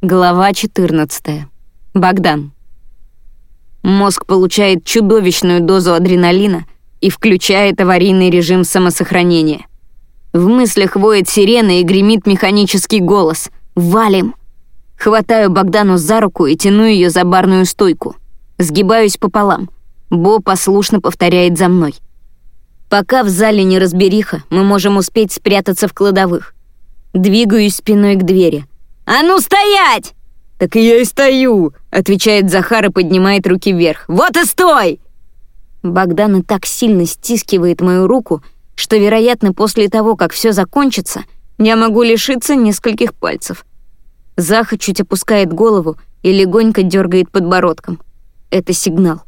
Глава 14. Богдан. Мозг получает чудовищную дозу адреналина и включает аварийный режим самосохранения. В мыслях воет сирена и гремит механический голос. «Валим!» Хватаю Богдану за руку и тяну ее за барную стойку. Сгибаюсь пополам. Бо послушно повторяет за мной. Пока в зале не разбериха, мы можем успеть спрятаться в кладовых. Двигаюсь спиной к двери — «А ну стоять!» «Так и я и стою», — отвечает Захар и поднимает руки вверх. «Вот и стой!» Богдан и так сильно стискивает мою руку, что, вероятно, после того, как все закончится, я могу лишиться нескольких пальцев. Заха чуть опускает голову и легонько дергает подбородком. Это сигнал.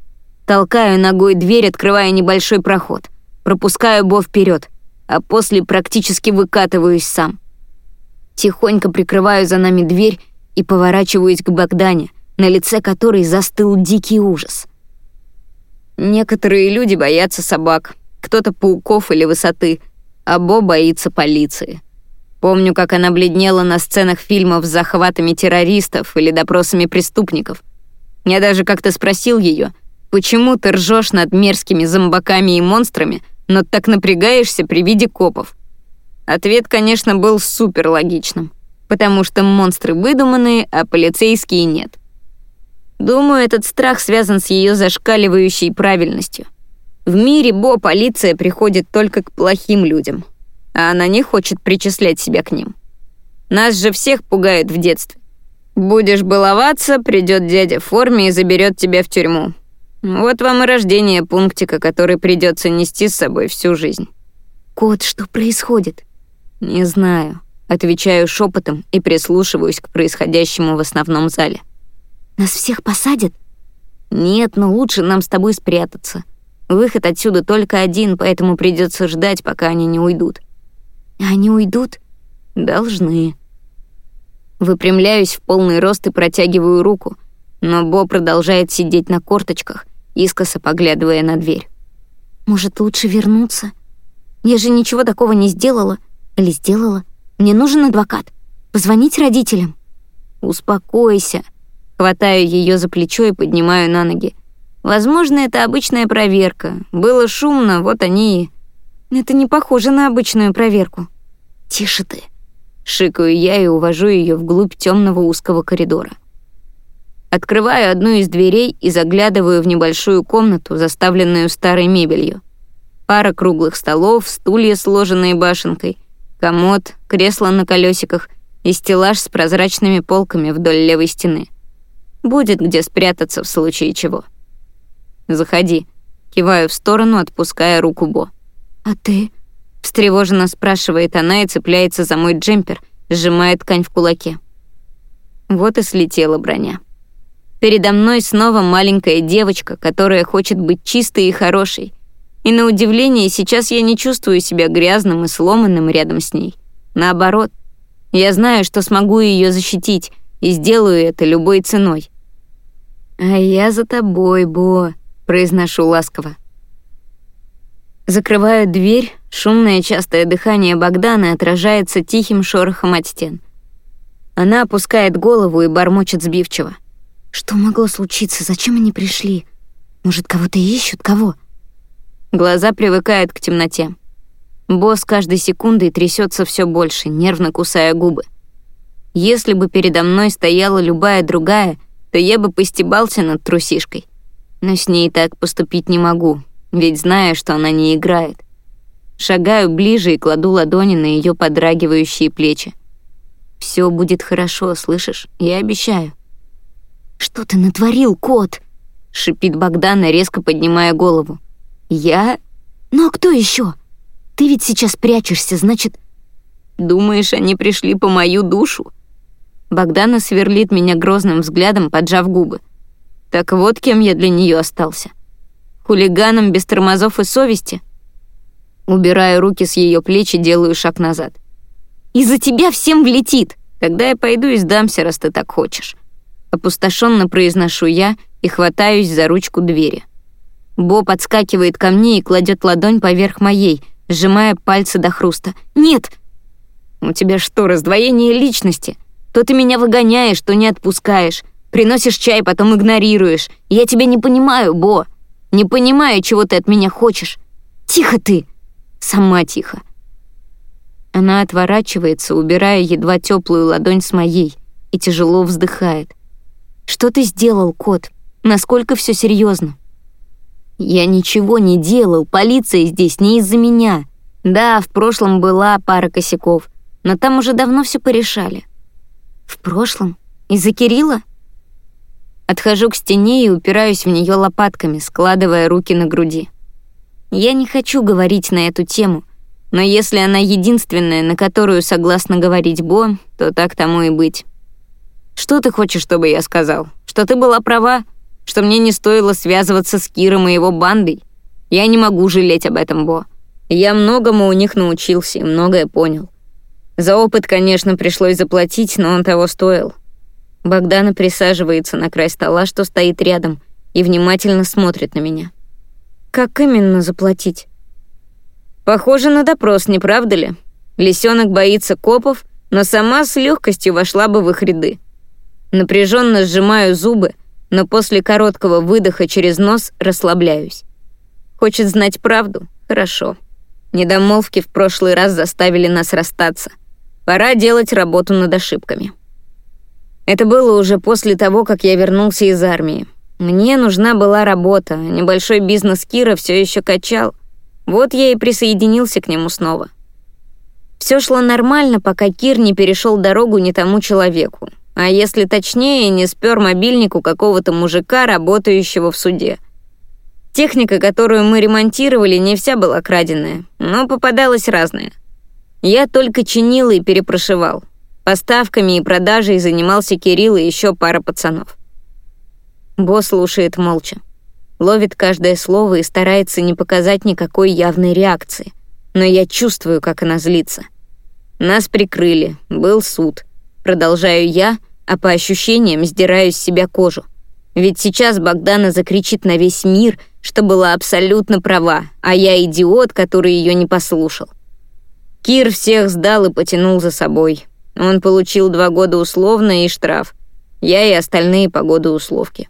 Толкаю ногой дверь, открывая небольшой проход. Пропускаю Бо вперед, а после практически выкатываюсь сам. Тихонько прикрываю за нами дверь и поворачиваюсь к Богдане, на лице которой застыл дикий ужас. Некоторые люди боятся собак, кто-то пауков или высоты, а Бо боится полиции. Помню, как она бледнела на сценах фильмов с захватами террористов или допросами преступников. Я даже как-то спросил ее, почему ты ржешь над мерзкими зомбаками и монстрами, но так напрягаешься при виде копов. Ответ, конечно, был супер логичным, потому что монстры выдуманные, а полицейские нет. Думаю, этот страх связан с ее зашкаливающей правильностью. В мире Бо полиция приходит только к плохим людям, а она не хочет причислять себя к ним. Нас же всех пугает в детстве. Будешь баловаться, придет дядя в форме и заберет тебя в тюрьму. Вот вам и рождение пунктика, который придется нести с собой всю жизнь. Кот, что происходит? «Не знаю», — отвечаю шепотом и прислушиваюсь к происходящему в основном зале. «Нас всех посадят?» «Нет, но лучше нам с тобой спрятаться. Выход отсюда только один, поэтому придется ждать, пока они не уйдут». «Они уйдут?» «Должны». Выпрямляюсь в полный рост и протягиваю руку, но Бо продолжает сидеть на корточках, искоса поглядывая на дверь. «Может, лучше вернуться? Я же ничего такого не сделала». Или сделала. Мне нужен адвокат. Позвонить родителям. Успокойся. Хватаю ее за плечо и поднимаю на ноги. Возможно, это обычная проверка. Было шумно, вот они и... Это не похоже на обычную проверку. Тише ты. Шикаю я и увожу ее вглубь темного узкого коридора. Открываю одну из дверей и заглядываю в небольшую комнату, заставленную старой мебелью. Пара круглых столов, стулья, сложенные башенкой — комод, кресло на колесиках и стеллаж с прозрачными полками вдоль левой стены. Будет где спрятаться в случае чего. «Заходи», — киваю в сторону, отпуская руку Бо. «А ты?» — встревоженно спрашивает она и цепляется за мой джемпер, сжимая ткань в кулаке. Вот и слетела броня. Передо мной снова маленькая девочка, которая хочет быть чистой и хорошей, и на удивление, сейчас я не чувствую себя грязным и сломанным рядом с ней. Наоборот, я знаю, что смогу ее защитить, и сделаю это любой ценой. «А я за тобой, Бо», — произношу ласково. Закрываю дверь, шумное частое дыхание Богдана отражается тихим шорохом от стен. Она опускает голову и бормочет сбивчиво. «Что могло случиться? Зачем они пришли? Может, кого-то ищут? Кого?» Глаза привыкают к темноте. Босс каждой секундой трясется все больше, нервно кусая губы. Если бы передо мной стояла любая другая, то я бы постебался над трусишкой. Но с ней так поступить не могу, ведь знаю, что она не играет. Шагаю ближе и кладу ладони на ее подрагивающие плечи. Все будет хорошо, слышишь? Я обещаю. Что ты натворил, кот? шипит Богдана, резко поднимая голову. «Я? Ну а кто еще? Ты ведь сейчас прячешься, значит...» «Думаешь, они пришли по мою душу?» Богдана сверлит меня грозным взглядом, поджав губы. «Так вот кем я для нее остался. Хулиганом без тормозов и совести?» Убираю руки с ее плеч и делаю шаг назад. «Из-за тебя всем влетит! Тогда я пойду и сдамся, раз ты так хочешь». Опустошенно произношу я и хватаюсь за ручку двери. Бо подскакивает ко мне и кладет ладонь поверх моей, сжимая пальцы до хруста. «Нет!» «У тебя что, раздвоение личности?» То ты меня выгоняешь, то не отпускаешь. Приносишь чай, потом игнорируешь. Я тебя не понимаю, Бо. Не понимаю, чего ты от меня хочешь. Тихо ты. Сама тихо. Она отворачивается, убирая едва теплую ладонь с моей, и тяжело вздыхает. Что ты сделал, кот? Насколько все серьезно? Я ничего не делал, полиция здесь не из-за меня. Да, в прошлом была пара косяков, но там уже давно все порешали. В прошлом? Из-за Кирилла? Отхожу к стене и упираюсь в нее лопатками, складывая руки на груди. Я не хочу говорить на эту тему, но если она единственная, на которую согласна говорить Бо, то так тому и быть. Что ты хочешь, чтобы я сказал? Что ты была права? Что мне не стоило связываться с Киром и его бандой? Я не могу жалеть об этом, Бо. Я многому у них научился и многое понял. За опыт, конечно, пришлось заплатить, но он того стоил. Богдана присаживается на край стола, что стоит рядом, и внимательно смотрит на меня. Как именно заплатить? Похоже на допрос, не правда ли? Лисенок боится копов, но сама с легкостью вошла бы в их ряды. Напряженно сжимаю зубы, но после короткого выдоха через нос расслабляюсь. Хочет знать правду? Хорошо. Недомолвки в прошлый раз заставили нас расстаться. Пора делать работу над ошибками. Это было уже после того, как я вернулся из армии. Мне нужна была работа, небольшой бизнес Кира все еще качал. Вот я и присоединился к нему снова. Все шло нормально, пока Кир не перешел дорогу не тому человеку. А если точнее, не спер мобильник у какого-то мужика, работающего в суде. Техника, которую мы ремонтировали, не вся была краденая, но попадалась разная. Я только чинил и перепрошивал. Поставками и продажей занимался Кирилл и еще пара пацанов. Босс слушает молча. Ловит каждое слово и старается не показать никакой явной реакции. Но я чувствую, как она злится. Нас прикрыли, был суд. Продолжаю я, а по ощущениям сдираю с себя кожу. Ведь сейчас Богдана закричит на весь мир, что была абсолютно права, а я идиот, который ее не послушал. Кир всех сдал и потянул за собой. Он получил два года условно и штраф. Я и остальные по году условки.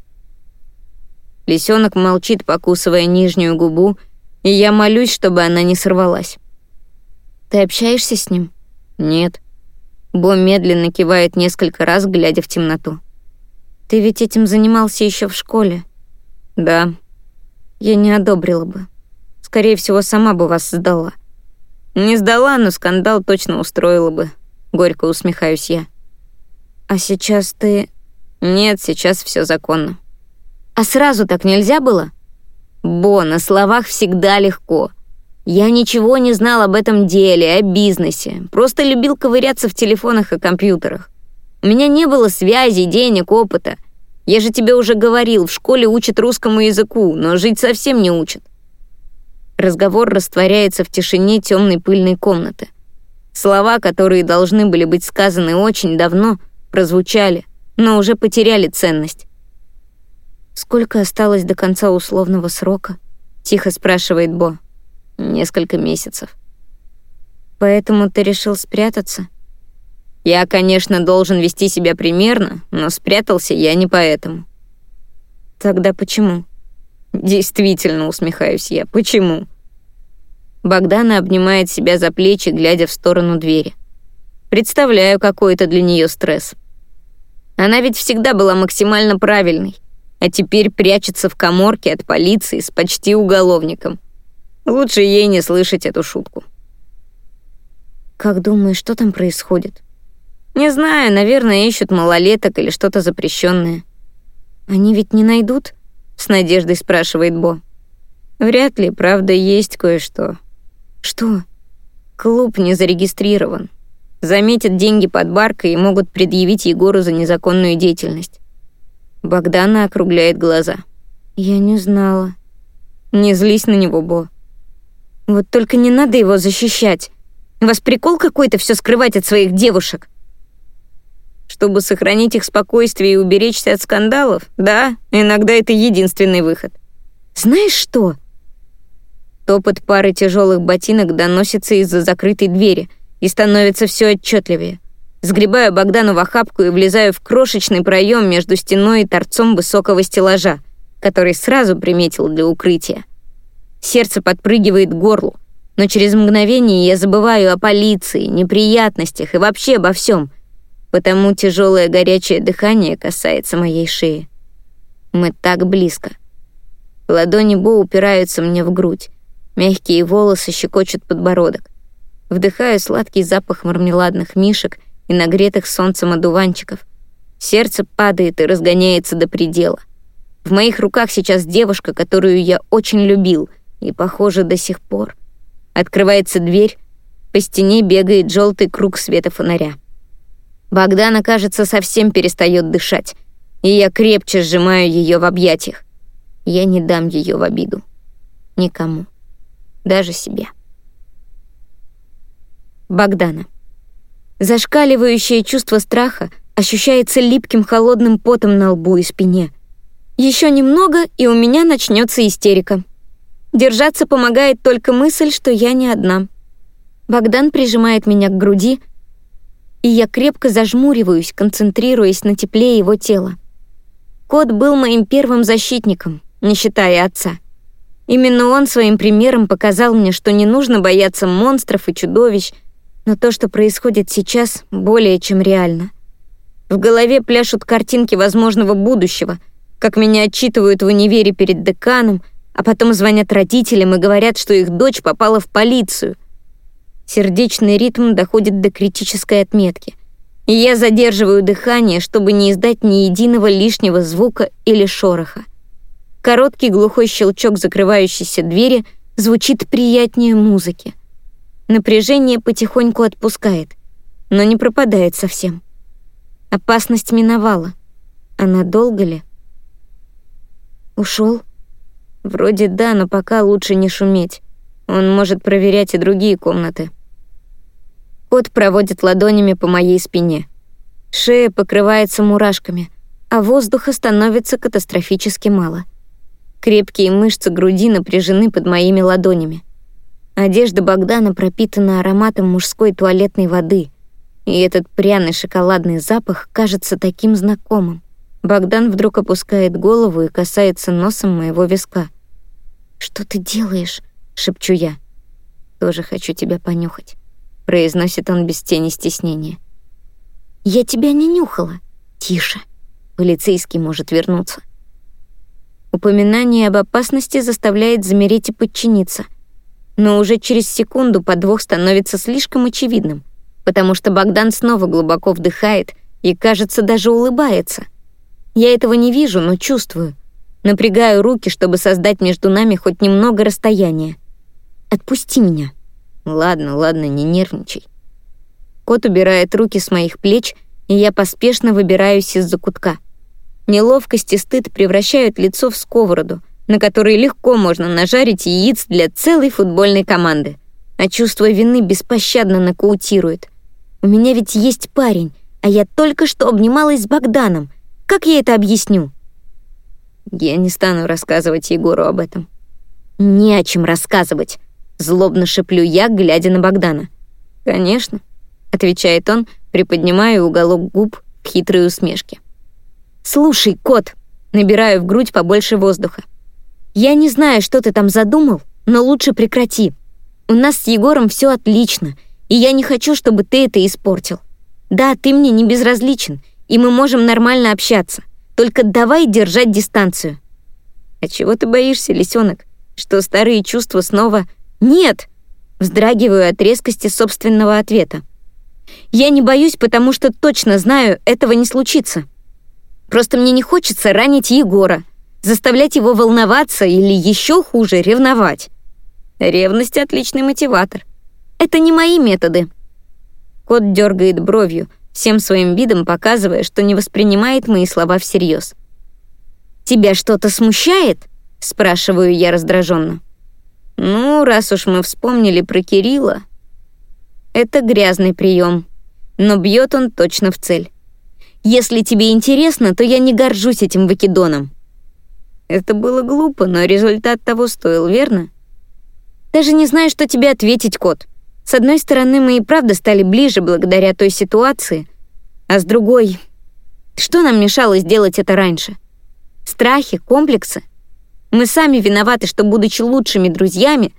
Лисенок молчит, покусывая нижнюю губу, и я молюсь, чтобы она не сорвалась. «Ты общаешься с ним?» «Нет». Бо медленно кивает несколько раз, глядя в темноту. «Ты ведь этим занимался еще в школе?» «Да». «Я не одобрила бы. Скорее всего, сама бы вас сдала». «Не сдала, но скандал точно устроила бы», — горько усмехаюсь я. «А сейчас ты...» «Нет, сейчас все законно». «А сразу так нельзя было?» «Бо, на словах всегда легко. Я ничего не знал об этом деле, о бизнесе. Просто любил ковыряться в телефонах и компьютерах. У меня не было связей, денег, опыта. Я же тебе уже говорил, в школе учат русскому языку, но жить совсем не учат. Разговор растворяется в тишине темной пыльной комнаты. Слова, которые должны были быть сказаны очень давно, прозвучали, но уже потеряли ценность. «Сколько осталось до конца условного срока?» — тихо спрашивает Бо. «Несколько месяцев». «Поэтому ты решил спрятаться?» «Я, конечно, должен вести себя примерно, но спрятался я не поэтому». «Тогда почему?» Действительно, усмехаюсь я. Почему? Богдана обнимает себя за плечи, глядя в сторону двери. Представляю, какой это для нее стресс. Она ведь всегда была максимально правильной, а теперь прячется в коморке от полиции с почти уголовником. Лучше ей не слышать эту шутку. Как думаешь, что там происходит? Не знаю, наверное, ищут малолеток или что-то запрещенное. Они ведь не найдут? С надеждой спрашивает Бо. Вряд ли, правда, есть кое-что. Что? Клуб не зарегистрирован. Заметят деньги под баркой и могут предъявить Егору за незаконную деятельность. Богдана округляет глаза. Я не знала. Не злись на него, Бо. Вот только не надо его защищать. У вас прикол какой-то все скрывать от своих девушек. Чтобы сохранить их спокойствие и уберечься от скандалов, да, иногда это единственный выход. Знаешь что? Топот пары тяжелых ботинок доносится из-за закрытой двери и становится все отчетливее. Сгребаю Богдану в охапку и влезаю в крошечный проем между стеной и торцом высокого стеллажа, который сразу приметил для укрытия. Сердце подпрыгивает к горлу, но через мгновение я забываю о полиции, неприятностях и вообще обо всем, потому тяжелое горячее дыхание касается моей шеи. Мы так близко. Ладони Бо упираются мне в грудь. Мягкие волосы щекочут подбородок. Вдыхаю сладкий запах мармеладных мишек и нагретых солнцем одуванчиков. Сердце падает и разгоняется до предела. В моих руках сейчас девушка, которую я очень любил, и, похоже, до сих пор. Открывается дверь, по стене бегает желтый круг света фонаря. Богдана, кажется, совсем перестает дышать, и я крепче сжимаю ее в объятиях. Я не дам ее в обиду. Никому. Даже себе. Богдана. Зашкаливающее чувство страха ощущается липким холодным потом на лбу и спине. Еще немного, и у меня начнется истерика. Держаться помогает только мысль, что я не одна. Богдан прижимает меня к груди, и я крепко зажмуриваюсь, концентрируясь на тепле его тела. Кот был моим первым защитником, не считая отца. Именно он своим примером показал мне, что не нужно бояться монстров и чудовищ, но то, что происходит сейчас, более чем реально. В голове пляшут картинки возможного будущего, как меня отчитывают в универе перед деканом, а потом звонят родителям и говорят, что их дочь попала в полицию. Сердечный ритм доходит до критической отметки, и я задерживаю дыхание, чтобы не издать ни единого лишнего звука или шороха. Короткий глухой щелчок закрывающейся двери звучит приятнее музыки. Напряжение потихоньку отпускает, но не пропадает совсем. Опасность миновала. А надолго ли? Ушел? Вроде да, но пока лучше не шуметь. Он может проверять и другие комнаты. Кот проводит ладонями по моей спине. Шея покрывается мурашками, а воздуха становится катастрофически мало. Крепкие мышцы груди напряжены под моими ладонями. Одежда Богдана пропитана ароматом мужской туалетной воды, и этот пряный шоколадный запах кажется таким знакомым. Богдан вдруг опускает голову и касается носом моего виска. «Что ты делаешь?» — шепчу я. «Тоже хочу тебя понюхать», — произносит он без тени стеснения. «Я тебя не нюхала». «Тише. Полицейский может вернуться». Упоминание об опасности заставляет замереть и подчиниться. Но уже через секунду подвох становится слишком очевидным, потому что Богдан снова глубоко вдыхает и, кажется, даже улыбается. Я этого не вижу, но чувствую. Напрягаю руки, чтобы создать между нами хоть немного расстояния. «Отпусти меня». «Ладно, ладно, не нервничай». Кот убирает руки с моих плеч, и я поспешно выбираюсь из-за кутка — Неловкость и стыд превращают лицо в сковороду, на которой легко можно нажарить яиц для целой футбольной команды. А чувство вины беспощадно нокаутирует. У меня ведь есть парень, а я только что обнималась с Богданом. Как я это объясню? Я не стану рассказывать Егору об этом. Не о чем рассказывать, злобно шеплю я, глядя на Богдана. Конечно, отвечает он, приподнимая уголок губ к хитрой усмешке. «Слушай, кот!» Набираю в грудь побольше воздуха. «Я не знаю, что ты там задумал, но лучше прекрати. У нас с Егором все отлично, и я не хочу, чтобы ты это испортил. Да, ты мне не безразличен, и мы можем нормально общаться. Только давай держать дистанцию». «А чего ты боишься, лисенок? Что старые чувства снова...» «Нет!» Вздрагиваю от резкости собственного ответа. «Я не боюсь, потому что точно знаю, этого не случится». Просто мне не хочется ранить Егора, заставлять его волноваться или еще хуже ревновать. Ревность — отличный мотиватор. Это не мои методы. Кот дергает бровью, всем своим видом показывая, что не воспринимает мои слова всерьез. «Тебя что-то смущает?» — спрашиваю я раздраженно. «Ну, раз уж мы вспомнили про Кирилла...» Это грязный прием, но бьет он точно в цель. Если тебе интересно, то я не горжусь этим вакидоном». Это было глупо, но результат того стоил, верно? Даже не знаю, что тебе ответить, кот. С одной стороны, мы и правда стали ближе благодаря той ситуации, А с другой, что нам мешало сделать это раньше? Страхи, комплексы? Мы сами виноваты, что, будучи лучшими друзьями,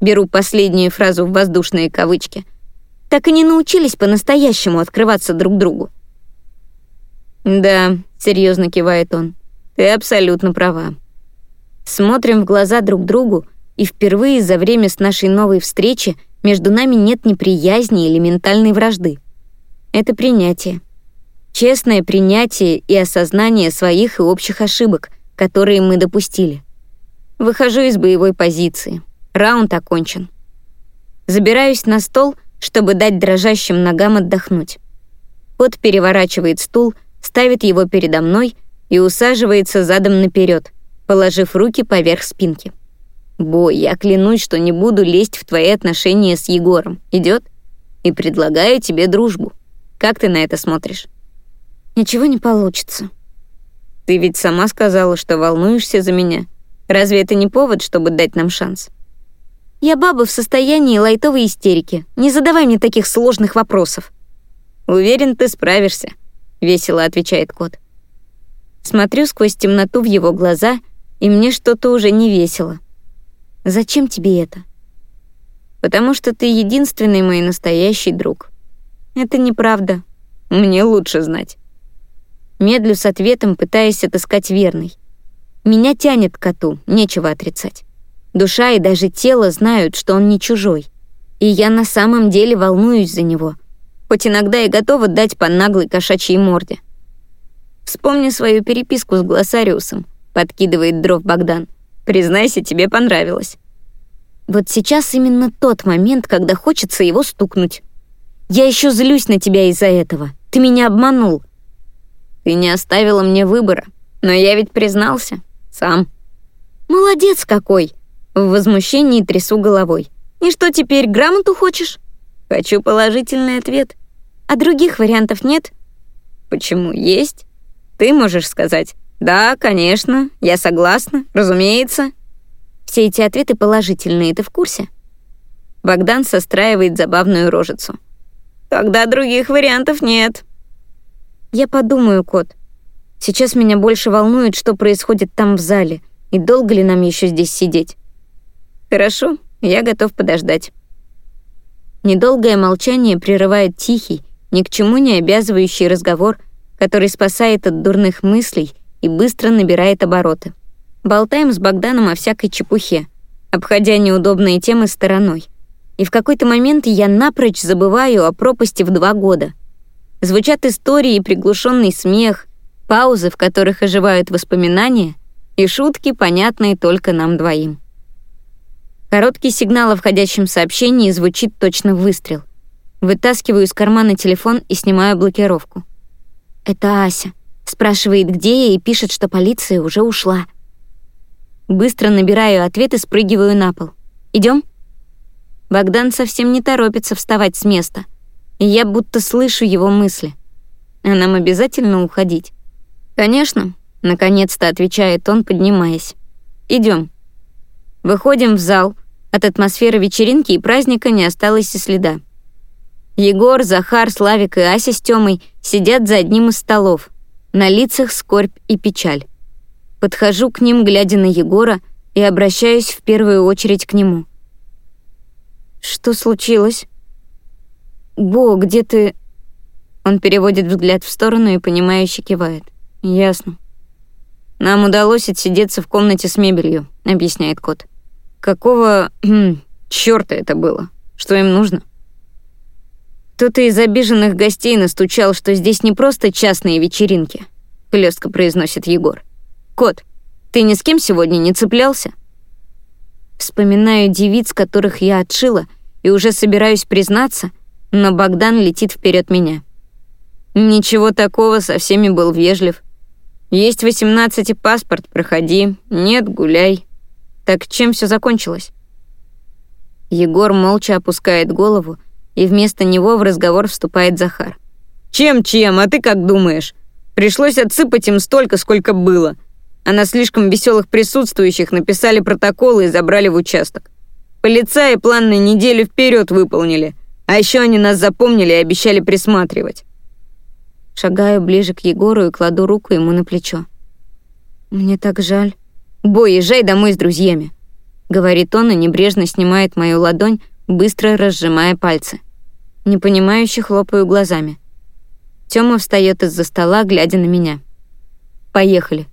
беру последнюю фразу в воздушные кавычки, так и не научились по-настоящему открываться друг другу. «Да», — серьезно кивает он, — «ты абсолютно права». Смотрим в глаза друг другу, и впервые за время с нашей новой встречи между нами нет неприязни или ментальной вражды. Это принятие. Честное принятие и осознание своих и общих ошибок, которые мы допустили. Выхожу из боевой позиции. Раунд окончен. Забираюсь на стол, чтобы дать дрожащим ногам отдохнуть. Кот переворачивает стул, ставит его передо мной и усаживается задом наперед, положив руки поверх спинки. «Бой, я клянусь, что не буду лезть в твои отношения с Егором. Идет? И предлагаю тебе дружбу. Как ты на это смотришь?» «Ничего не получится». «Ты ведь сама сказала, что волнуешься за меня. Разве это не повод, чтобы дать нам шанс?» «Я баба в состоянии лайтовой истерики. Не задавай мне таких сложных вопросов». «Уверен, ты справишься», — весело отвечает кот. Смотрю сквозь темноту в его глаза, и мне что-то уже не весело. Зачем тебе это? Потому что ты единственный мой настоящий друг. Это неправда. Мне лучше знать. Медлю с ответом, пытаясь отыскать верный. Меня тянет к коту, нечего отрицать. Душа и даже тело знают, что он не чужой. И я на самом деле волнуюсь за него, хоть иногда и готова дать по наглой кошачьей морде. Вспомни свою переписку с Глоссариусом, подкидывает дров Богдан. Признайся, тебе понравилось. Вот сейчас именно тот момент, когда хочется его стукнуть. Я еще злюсь на тебя из-за этого. Ты меня обманул. Ты не оставила мне выбора, но я ведь признался. Сам. Молодец какой. В возмущении трясу головой. И что теперь, грамоту хочешь? Хочу положительный ответ. А других вариантов нет? Почему есть? Ты можешь сказать «Да, конечно, я согласна, разумеется». Все эти ответы положительные, ты в курсе? Богдан состраивает забавную рожицу. Тогда других вариантов нет. Я подумаю, кот. Сейчас меня больше волнует, что происходит там в зале, и долго ли нам еще здесь сидеть. Хорошо, я готов подождать. Недолгое молчание прерывает тихий, ни к чему не обязывающий разговор, который спасает от дурных мыслей и быстро набирает обороты. Болтаем с Богданом о всякой чепухе, обходя неудобные темы стороной. И в какой-то момент я напрочь забываю о пропасти в два года. Звучат истории и приглушенный смех, паузы, в которых оживают воспоминания, и шутки, понятные только нам двоим. Короткий сигнал о входящем сообщении звучит точно выстрел. Вытаскиваю из кармана телефон и снимаю блокировку. Это Ася. Спрашивает, где я, и пишет, что полиция уже ушла. Быстро набираю ответ и спрыгиваю на пол. Идем? Богдан совсем не торопится вставать с места, и я будто слышу его мысли. А нам обязательно уходить? Конечно, наконец-то отвечает он, поднимаясь. Идем. Выходим в зал. От атмосферы вечеринки и праздника не осталось и следа. Егор, Захар, Славик и Ася с Тёмой сидят за одним из столов. На лицах скорбь и печаль. Подхожу к ним, глядя на Егора, и обращаюсь в первую очередь к нему. «Что случилось?» «Бо, где ты...» Он переводит взгляд в сторону и понимающе кивает. «Ясно». «Нам удалось отсидеться в комнате с мебелью», — объясняет кот. «Какого... Хм, чёрта это было? Что им нужно?» Кто-то из обиженных гостей настучал, что здесь не просто частные вечеринки, хлестко произносит Егор. Кот, ты ни с кем сегодня не цеплялся? Вспоминаю девиц, которых я отшила, и уже собираюсь признаться, но Богдан летит вперед меня. Ничего такого, со всеми был вежлив. Есть 18 и паспорт, проходи. Нет, гуляй. Так чем все закончилось? Егор молча опускает голову, и вместо него в разговор вступает Захар. «Чем-чем, а ты как думаешь? Пришлось отсыпать им столько, сколько было. А на слишком веселых присутствующих написали протоколы и забрали в участок. Полицаи план на неделю вперед выполнили, а еще они нас запомнили и обещали присматривать». Шагаю ближе к Егору и кладу руку ему на плечо. «Мне так жаль». «Бой, езжай домой с друзьями», — говорит он и небрежно снимает мою ладонь, быстро разжимая пальцы. Непонимающе хлопаю глазами. Тёма встаёт из-за стола, глядя на меня. «Поехали».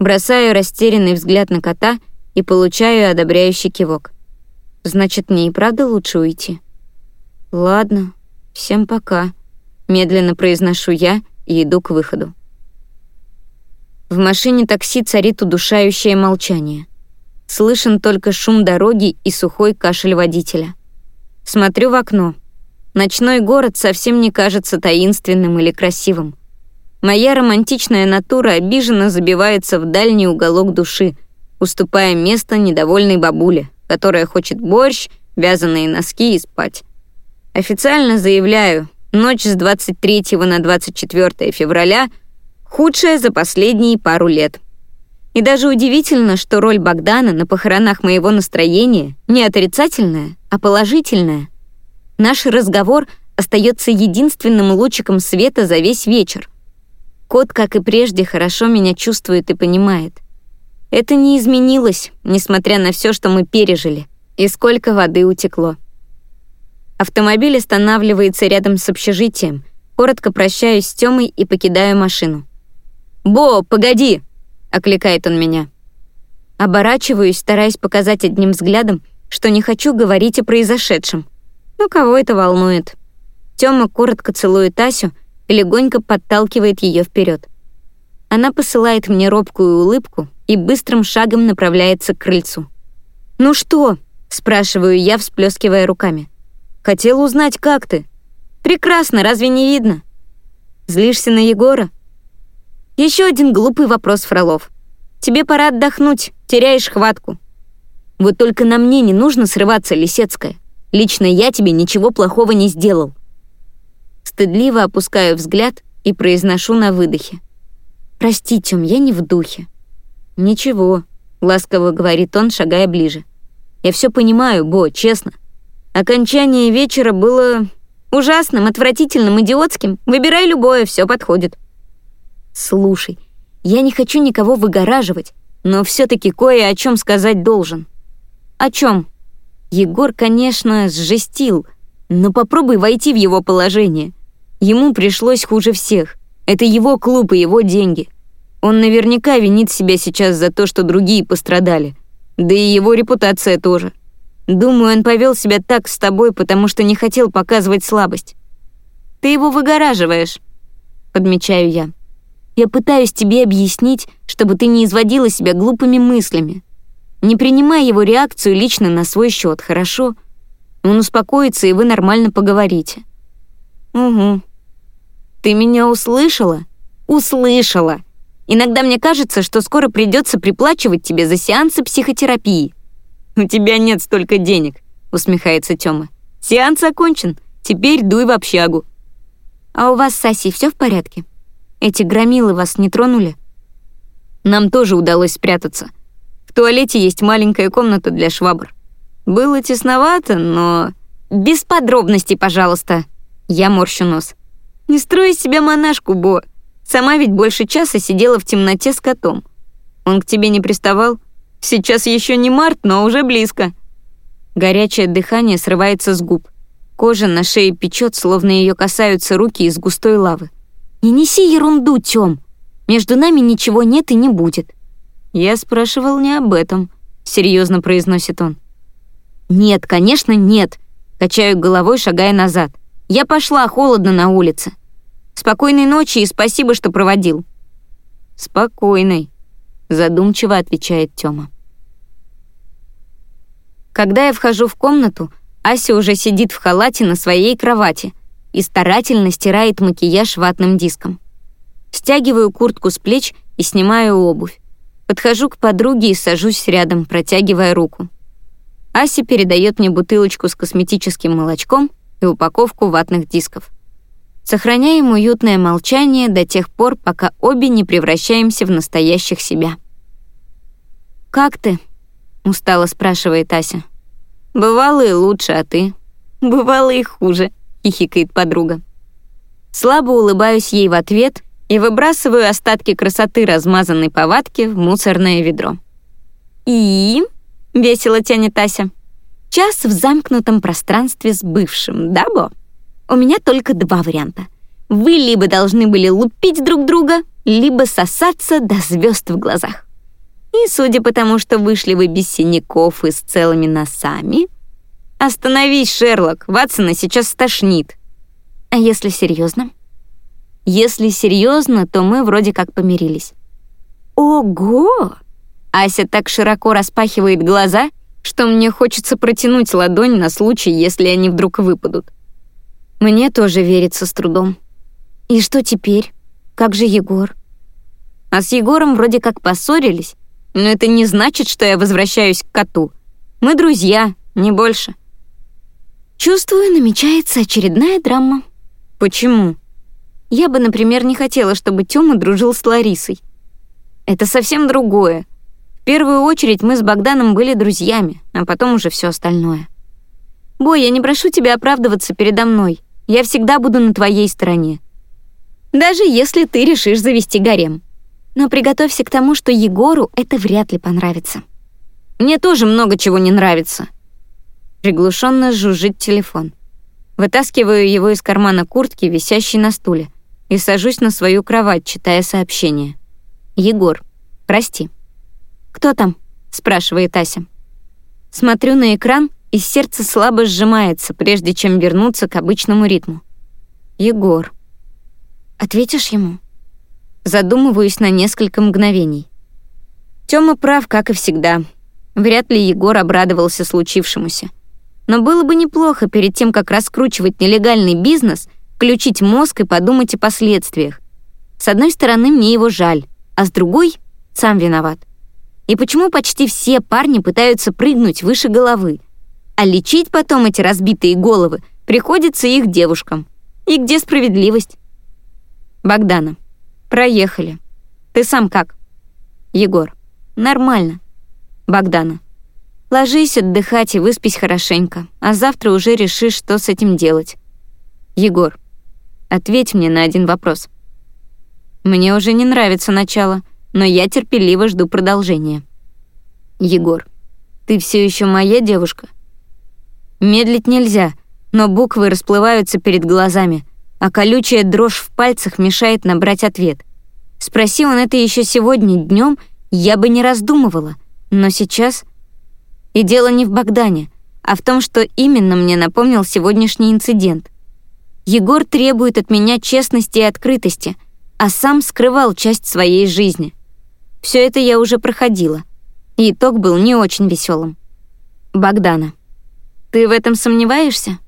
Бросаю растерянный взгляд на кота и получаю одобряющий кивок. «Значит, мне и правда лучше уйти?» «Ладно, всем пока», — медленно произношу я и иду к выходу. В машине такси царит удушающее молчание. Слышен только шум дороги и сухой кашель водителя. Смотрю в окно. Ночной город совсем не кажется таинственным или красивым. Моя романтичная натура обиженно забивается в дальний уголок души, уступая место недовольной бабуле, которая хочет борщ, вязаные носки и спать. Официально заявляю, ночь с 23 на 24 февраля худшая за последние пару лет. И даже удивительно, что роль Богдана на похоронах моего настроения не отрицательная, а положительная. Наш разговор остается единственным лучиком света за весь вечер. Кот, как и прежде, хорошо меня чувствует и понимает. Это не изменилось, несмотря на все, что мы пережили, и сколько воды утекло. Автомобиль останавливается рядом с общежитием. Коротко прощаюсь с Тёмой и покидаю машину. «Бо, погоди!» — окликает он меня. Оборачиваюсь, стараясь показать одним взглядом, что не хочу говорить о произошедшем. Ну, кого это волнует? Тёма коротко целует Асю и легонько подталкивает ее вперед. Она посылает мне робкую улыбку и быстрым шагом направляется к крыльцу. «Ну что?» — спрашиваю я, всплескивая руками. Хотел узнать, как ты. Прекрасно, разве не видно? Злишься на Егора? Еще один глупый вопрос, Фролов. Тебе пора отдохнуть, теряешь хватку. Вот только на мне не нужно срываться, Лисецкая. Лично я тебе ничего плохого не сделал. Стыдливо опускаю взгляд и произношу на выдохе. «Прости, Тём, я не в духе». «Ничего», — ласково говорит он, шагая ближе. «Я все понимаю, Бо, честно. Окончание вечера было ужасным, отвратительным, идиотским. Выбирай любое, все подходит. Слушай, я не хочу никого выгораживать, но все таки кое о чем сказать должен. О чем? Егор, конечно, сжестил, но попробуй войти в его положение. Ему пришлось хуже всех. Это его клуб и его деньги. Он наверняка винит себя сейчас за то, что другие пострадали. Да и его репутация тоже. Думаю, он повел себя так с тобой, потому что не хотел показывать слабость. Ты его выгораживаешь, подмечаю я. Я пытаюсь тебе объяснить, чтобы ты не изводила себя глупыми мыслями. Не принимай его реакцию лично на свой счет, хорошо? Он успокоится, и вы нормально поговорите. Угу. Ты меня услышала? Услышала. Иногда мне кажется, что скоро придется приплачивать тебе за сеансы психотерапии. «У тебя нет столько денег», — усмехается Тёма. «Сеанс окончен. Теперь дуй в общагу». «А у вас с Асей всё в порядке? Эти громилы вас не тронули?» «Нам тоже удалось спрятаться. В туалете есть маленькая комната для швабр. Было тесновато, но...» «Без подробностей, пожалуйста». Я морщу нос. «Не строй из себя монашку, Бо. Сама ведь больше часа сидела в темноте с котом. Он к тебе не приставал?» Сейчас еще не март, но уже близко. Горячее дыхание срывается с губ. Кожа на шее печет, словно ее касаются руки из густой лавы. «Не неси ерунду, Тём. Между нами ничего нет и не будет». «Я спрашивал не об этом», — серьезно произносит он. «Нет, конечно, нет», — качаю головой, шагая назад. «Я пошла, холодно на улице. Спокойной ночи и спасибо, что проводил». «Спокойной», задумчиво отвечает Тёма. Когда я вхожу в комнату, Ася уже сидит в халате на своей кровати и старательно стирает макияж ватным диском. Стягиваю куртку с плеч и снимаю обувь. Подхожу к подруге и сажусь рядом, протягивая руку. Ася передает мне бутылочку с косметическим молочком и упаковку ватных дисков. Сохраняем уютное молчание до тех пор, пока обе не превращаемся в настоящих себя. «Как ты?» — устало спрашивает Ася. «Бывало и лучше, а ты?» «Бывало и хуже», — хихикает подруга. Слабо улыбаюсь ей в ответ и выбрасываю остатки красоты размазанной повадки в мусорное ведро. «И?» — весело тянет Ася. «Час в замкнутом пространстве с бывшим, да, Бо? У меня только два варианта. Вы либо должны были лупить друг друга, либо сосаться до звезд в глазах. И судя по тому, что вышли вы без синяков и с целыми носами... Остановись, Шерлок, Ватсона сейчас стошнит. А если серьезно? Если серьезно, то мы вроде как помирились. Ого! Ася так широко распахивает глаза, что мне хочется протянуть ладонь на случай, если они вдруг выпадут. Мне тоже верится с трудом. И что теперь? Как же Егор? А с Егором вроде как поссорились, но это не значит, что я возвращаюсь к коту. Мы друзья, не больше. Чувствую, намечается очередная драма. Почему? Я бы, например, не хотела, чтобы Тёма дружил с Ларисой. Это совсем другое. В первую очередь мы с Богданом были друзьями, а потом уже все остальное. Бой, я не прошу тебя оправдываться передо мной. Я всегда буду на твоей стороне. Даже если ты решишь завести гарем. Но приготовься к тому, что Егору это вряд ли понравится. Мне тоже много чего не нравится. Приглушенно жужжит телефон. Вытаскиваю его из кармана куртки, висящей на стуле, и сажусь на свою кровать, читая сообщение. «Егор, прости». «Кто там?» — спрашивает Ася. Смотрю на экран, и сердце слабо сжимается, прежде чем вернуться к обычному ритму. «Егор». «Ответишь ему?» Задумываюсь на несколько мгновений. Тёма прав, как и всегда. Вряд ли Егор обрадовался случившемуся. Но было бы неплохо перед тем, как раскручивать нелегальный бизнес, включить мозг и подумать о последствиях. С одной стороны, мне его жаль, а с другой — сам виноват. И почему почти все парни пытаются прыгнуть выше головы? А лечить потом эти разбитые головы приходится их девушкам. И где справедливость? Богдана. Проехали. Ты сам как? Егор. Нормально. Богдана. Ложись отдыхать и выспись хорошенько, а завтра уже решишь, что с этим делать. Егор, ответь мне на один вопрос. Мне уже не нравится начало, но я терпеливо жду продолжения. Егор, ты все еще моя девушка? Медлить нельзя, но буквы расплываются перед глазами, а колючая дрожь в пальцах мешает набрать ответ. Спроси он это еще сегодня днем, я бы не раздумывала, но сейчас и дело не в Богдане, а в том, что именно мне напомнил сегодняшний инцидент. Егор требует от меня честности и открытости, а сам скрывал часть своей жизни. Все это я уже проходила, итог был не очень веселым. Богдана. Ты в этом сомневаешься?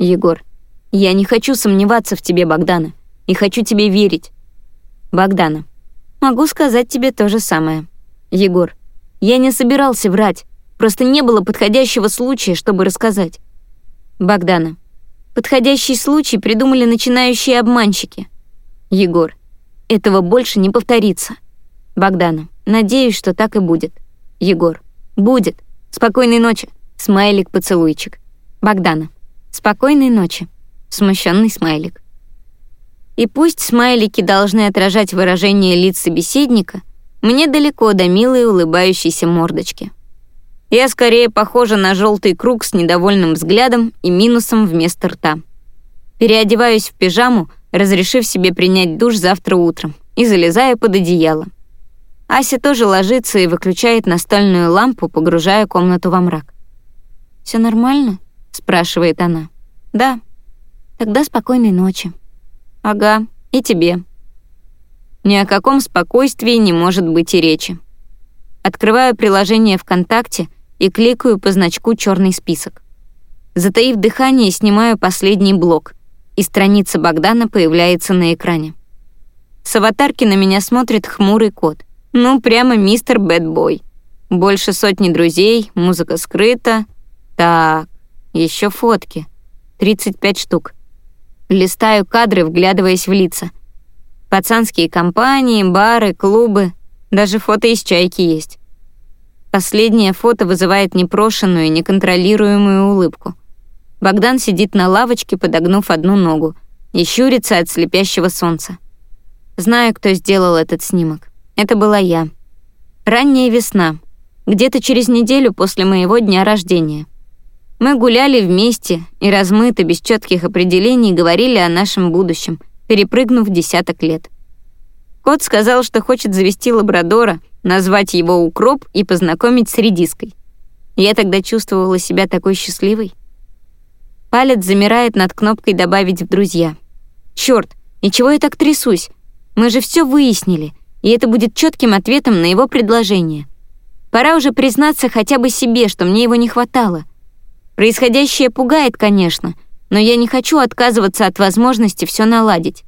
Егор. Я не хочу сомневаться в тебе, Богдана, и хочу тебе верить. Богдана. Могу сказать тебе то же самое. Егор. Я не собирался врать. Просто не было подходящего случая, чтобы рассказать. Богдана. Подходящий случай придумали начинающие обманщики. Егор. Этого больше не повторится. Богдана. Надеюсь, что так и будет. Егор. Будет. Спокойной ночи. Смайлик-поцелуйчик. Богдана. Спокойной ночи. Смущенный смайлик. И пусть смайлики должны отражать выражение лиц собеседника, мне далеко до милой улыбающейся мордочки. Я скорее похожа на желтый круг с недовольным взглядом и минусом вместо рта. Переодеваюсь в пижаму, разрешив себе принять душ завтра утром, и залезаю под одеяло. Ася тоже ложится и выключает настольную лампу, погружая комнату во мрак. Все нормально?» — спрашивает она. «Да». «Тогда спокойной ночи». «Ага, и тебе». Ни о каком спокойствии не может быть и речи. Открываю приложение ВКонтакте — и кликаю по значку «Черный список». Затаив дыхание, снимаю последний блок, и страница Богдана появляется на экране. С аватарки на меня смотрит хмурый кот. Ну, прямо мистер Бэтбой. Больше сотни друзей, музыка скрыта. Так, еще фотки. 35 штук. Листаю кадры, вглядываясь в лица. Пацанские компании, бары, клубы. Даже фото из чайки есть. Последнее фото вызывает непрошенную, неконтролируемую улыбку. Богдан сидит на лавочке, подогнув одну ногу, и щурится от слепящего солнца. Знаю, кто сделал этот снимок. Это была я. Ранняя весна, где-то через неделю после моего дня рождения. Мы гуляли вместе и размыто, без четких определений, говорили о нашем будущем, перепрыгнув десяток лет. Кот сказал, что хочет завести лабрадора, назвать его Укроп и познакомить с редиской. Я тогда чувствовала себя такой счастливой. Палец замирает над кнопкой «Добавить в друзья». Черт, и чего я так трясусь? Мы же все выяснили, и это будет четким ответом на его предложение. Пора уже признаться хотя бы себе, что мне его не хватало. Происходящее пугает, конечно, но я не хочу отказываться от возможности все наладить.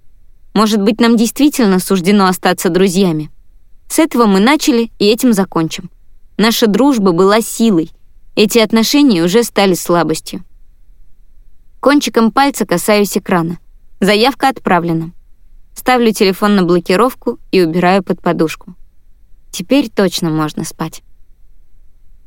Может быть, нам действительно суждено остаться друзьями. С этого мы начали и этим закончим. Наша дружба была силой. Эти отношения уже стали слабостью. Кончиком пальца касаюсь экрана. Заявка отправлена. Ставлю телефон на блокировку и убираю под подушку. Теперь точно можно спать.